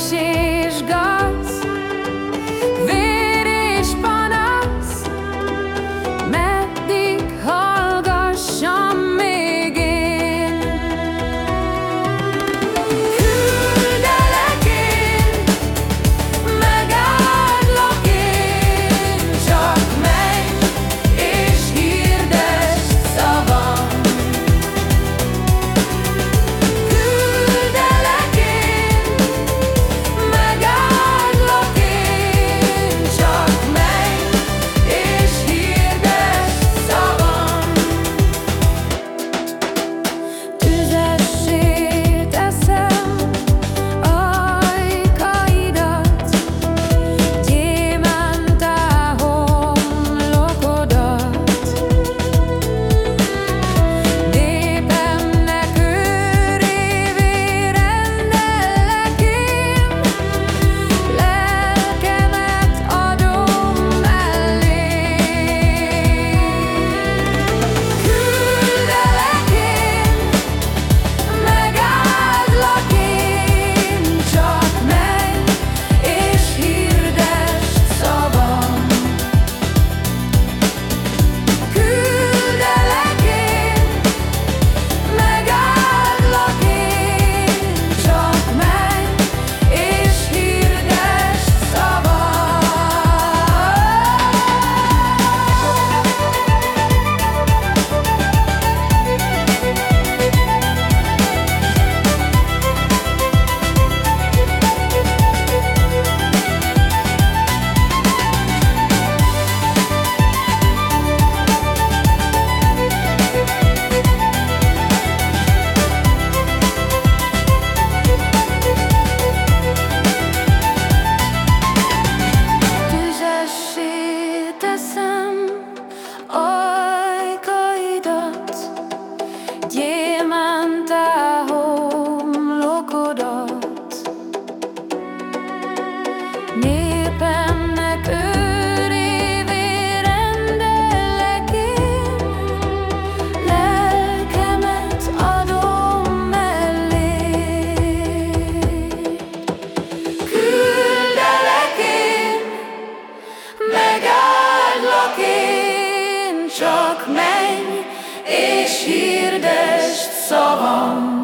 enxergar. so long.